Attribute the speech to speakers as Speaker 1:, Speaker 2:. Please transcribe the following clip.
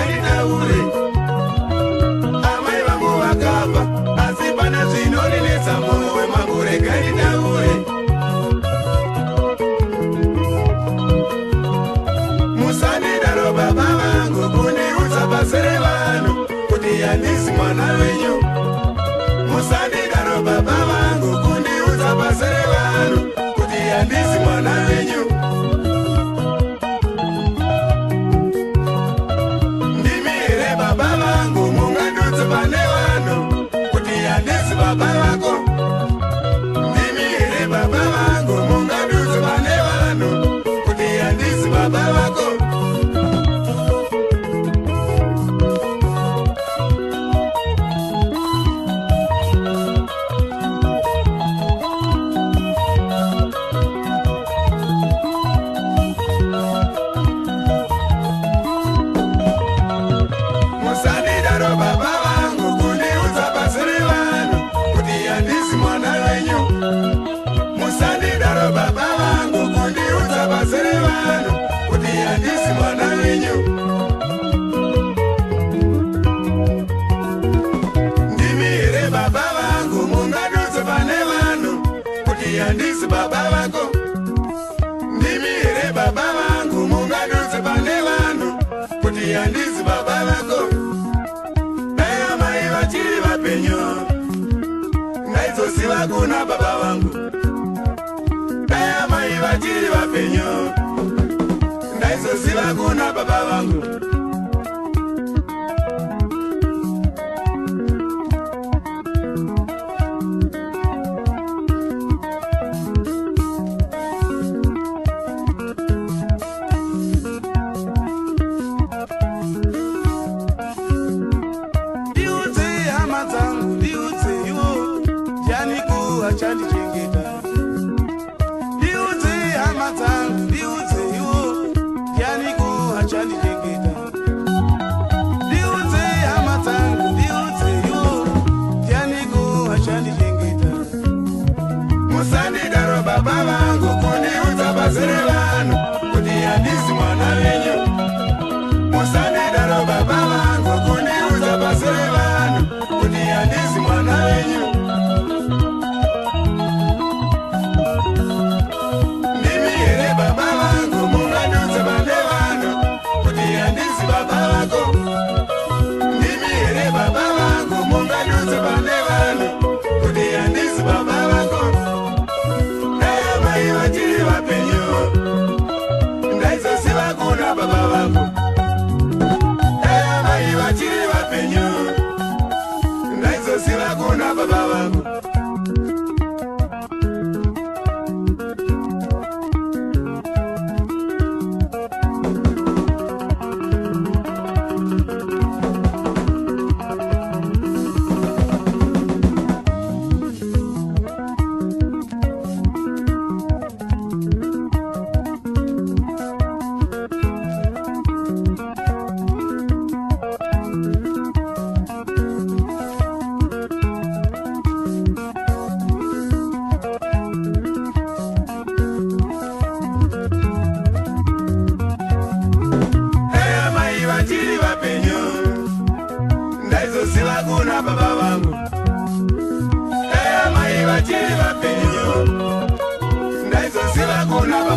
Speaker 1: Kali with ure handisi baba vako ndimi here baba vangu mungadonze pane vanhu kuti handisi baba vako dai amai vachiri vapenyu ndaizoziva kuna baba vangu dai amai vachiri vapenyu ndaizoziva kuna baba vangu Daya, mai, vachandichengeta ndiudzei hama dzangu ndiudzeiwo ndianiko achandichengeta ndiudzei hama dzangu ndiudzeiwo ndianiko achandichengeta musandidaro baba vangu kundiudza pazereva penyu ndaizosila kuna baba vangu eamai vachili vapenyu ndaizosila kuna baba.